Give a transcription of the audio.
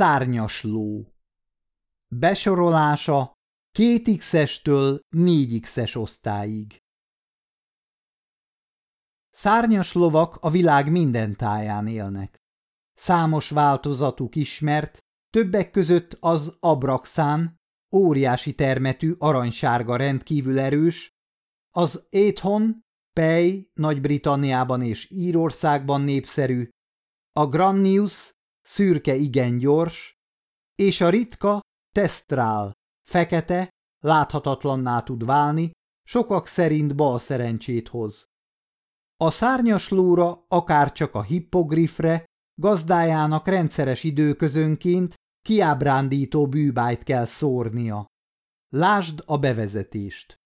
Szárnyas ló Besorolása 2x-estől 4x-es osztályig Szárnyas lovak a világ minden táján élnek. Számos változatuk ismert, többek között az abraxán, óriási termetű aranysárga rendkívül erős, az éthon, pej Nagy-Britanniában és Írországban népszerű, a Grannius, szürke igen gyors, és a ritka Testrál, fekete, láthatatlanná tud válni, sokak szerint bal szerencsét hoz. A szárnyas lóra, akár csak a hippogrifre, gazdájának rendszeres időközönként kiábrándító bűbájt kell szórnia. Lásd a bevezetést!